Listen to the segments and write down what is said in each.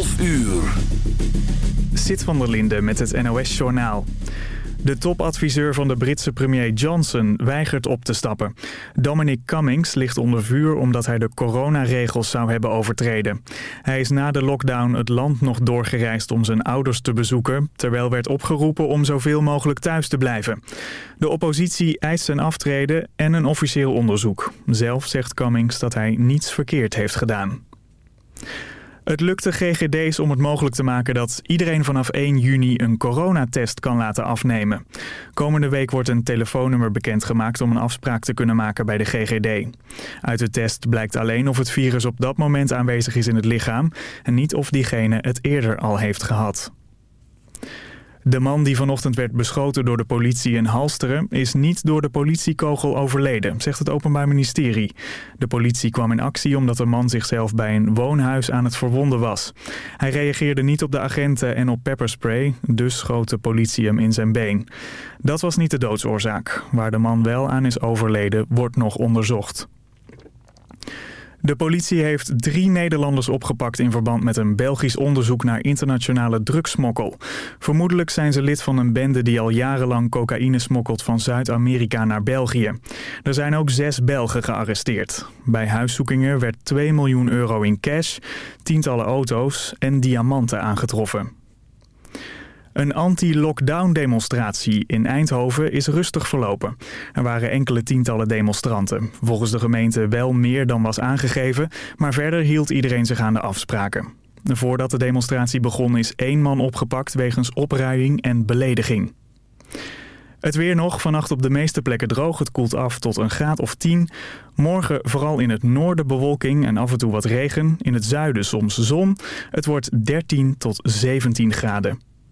12 uur. Sit van der Linde met het NOS-journaal. De topadviseur van de Britse premier Johnson weigert op te stappen. Dominic Cummings ligt onder vuur omdat hij de coronaregels zou hebben overtreden. Hij is na de lockdown het land nog doorgereisd om zijn ouders te bezoeken... terwijl werd opgeroepen om zoveel mogelijk thuis te blijven. De oppositie eist zijn aftreden en een officieel onderzoek. Zelf zegt Cummings dat hij niets verkeerd heeft gedaan. Het lukte GGD's om het mogelijk te maken dat iedereen vanaf 1 juni een coronatest kan laten afnemen. Komende week wordt een telefoonnummer bekendgemaakt om een afspraak te kunnen maken bij de GGD. Uit de test blijkt alleen of het virus op dat moment aanwezig is in het lichaam en niet of diegene het eerder al heeft gehad. De man die vanochtend werd beschoten door de politie in Halsteren... is niet door de politiekogel overleden, zegt het Openbaar Ministerie. De politie kwam in actie omdat de man zichzelf bij een woonhuis aan het verwonden was. Hij reageerde niet op de agenten en op pepperspray, dus schoot de politie hem in zijn been. Dat was niet de doodsoorzaak. Waar de man wel aan is overleden, wordt nog onderzocht. De politie heeft drie Nederlanders opgepakt in verband met een Belgisch onderzoek naar internationale drugsmokkel. Vermoedelijk zijn ze lid van een bende die al jarenlang cocaïne smokkelt van Zuid-Amerika naar België. Er zijn ook zes Belgen gearresteerd. Bij huiszoekingen werd 2 miljoen euro in cash, tientallen auto's en diamanten aangetroffen. Een anti-lockdown demonstratie in Eindhoven is rustig verlopen. Er waren enkele tientallen demonstranten. Volgens de gemeente wel meer dan was aangegeven, maar verder hield iedereen zich aan de afspraken. Voordat de demonstratie begon is één man opgepakt wegens opruiing en belediging. Het weer nog, vannacht op de meeste plekken droog. Het koelt af tot een graad of 10. Morgen vooral in het noorden bewolking en af en toe wat regen. In het zuiden soms zon. Het wordt 13 tot 17 graden.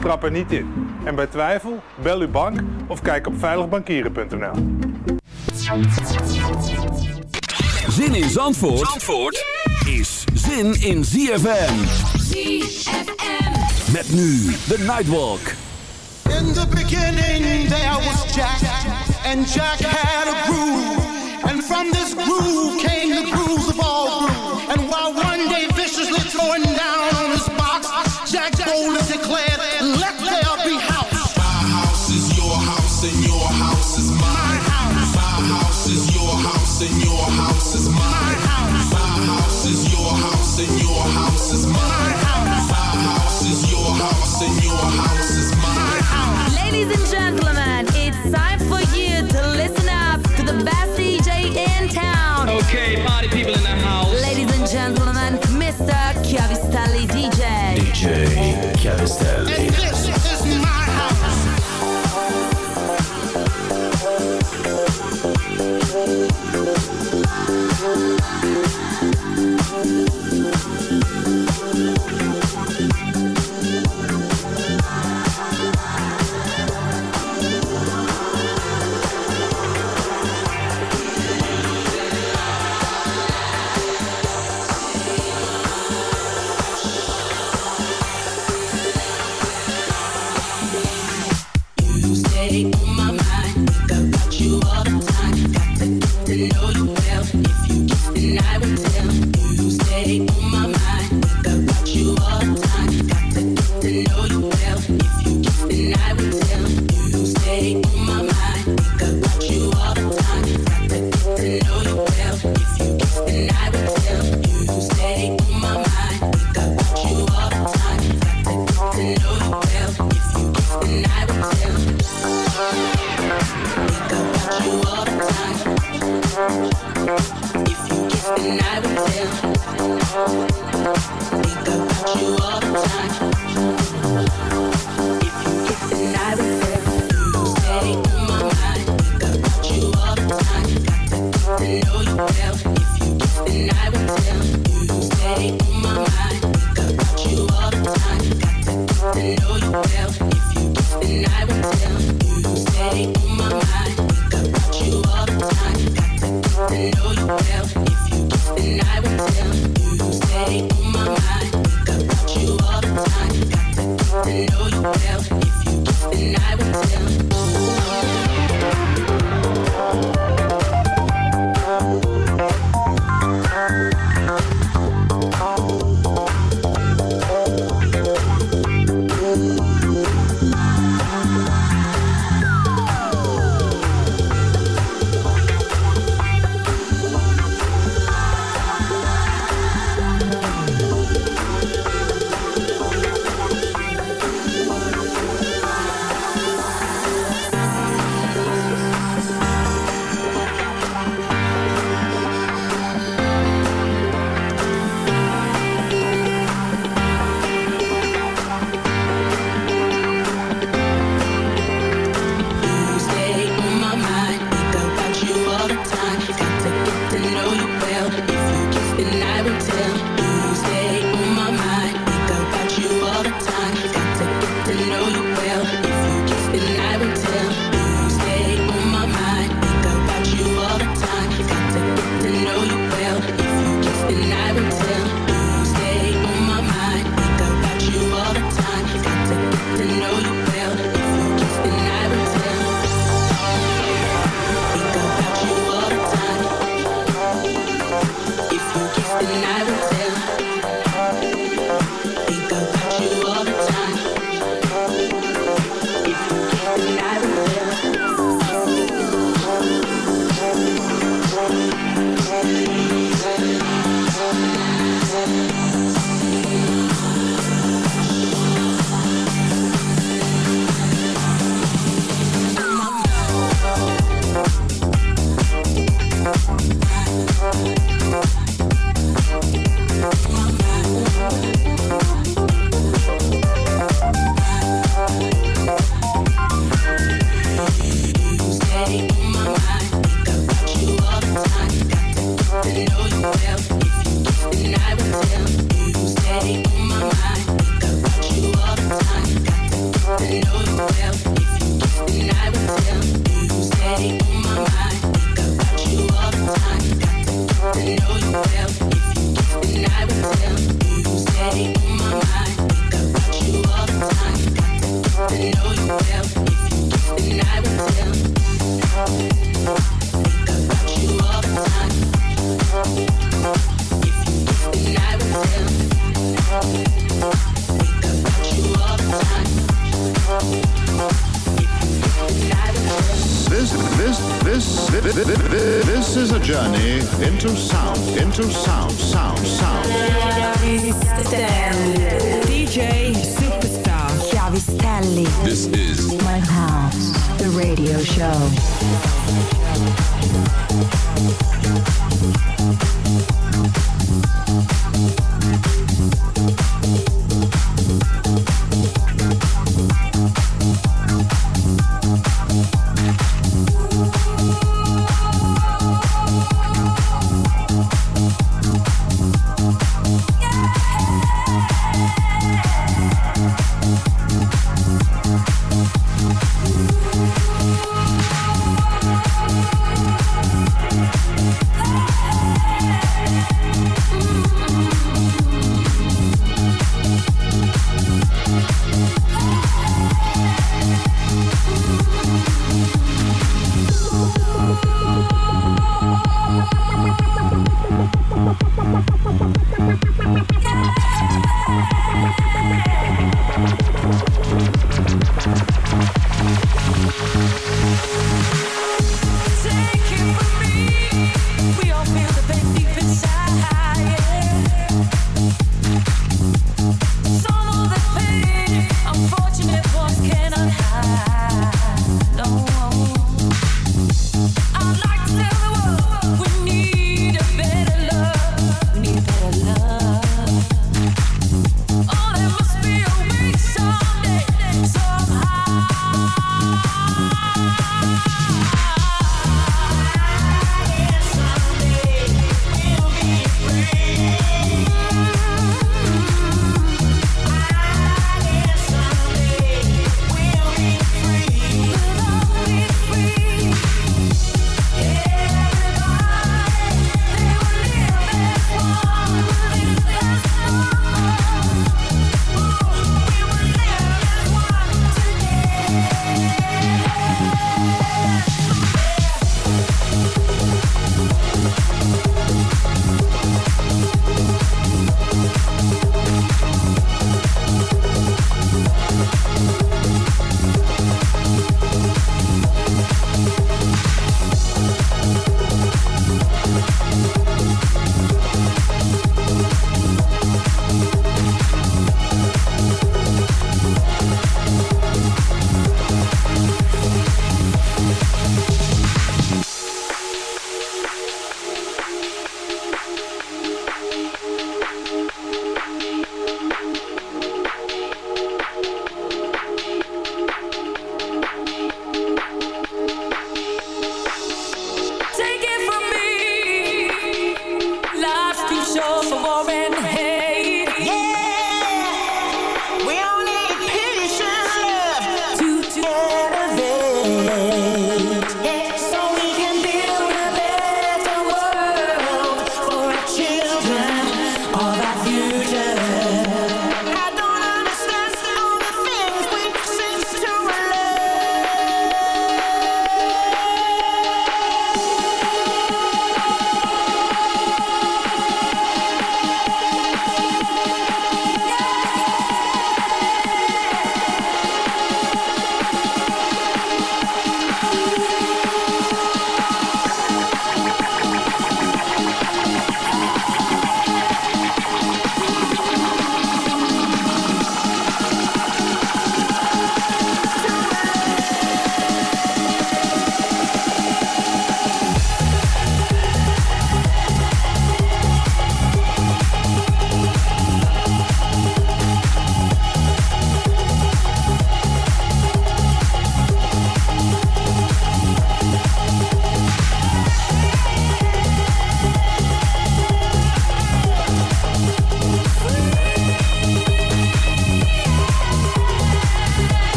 trap er niet in. En bij twijfel, bel uw bank of kijk op veiligbankieren.nl. Zin in Zandvoort, Zandvoort is zin in ZFM. ZFM. Met nu de Nightwalk. In the beginning there was Jack, and Jack had a groove. And from this groove came the grooves of all grooves. And while one day viciously throwing down Wednesday.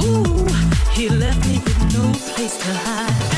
Ooh, he left me with no place to hide.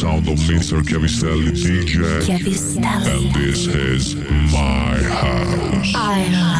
sound of Mr. Cavistelli DJ. Cavistelli. And this is my house. I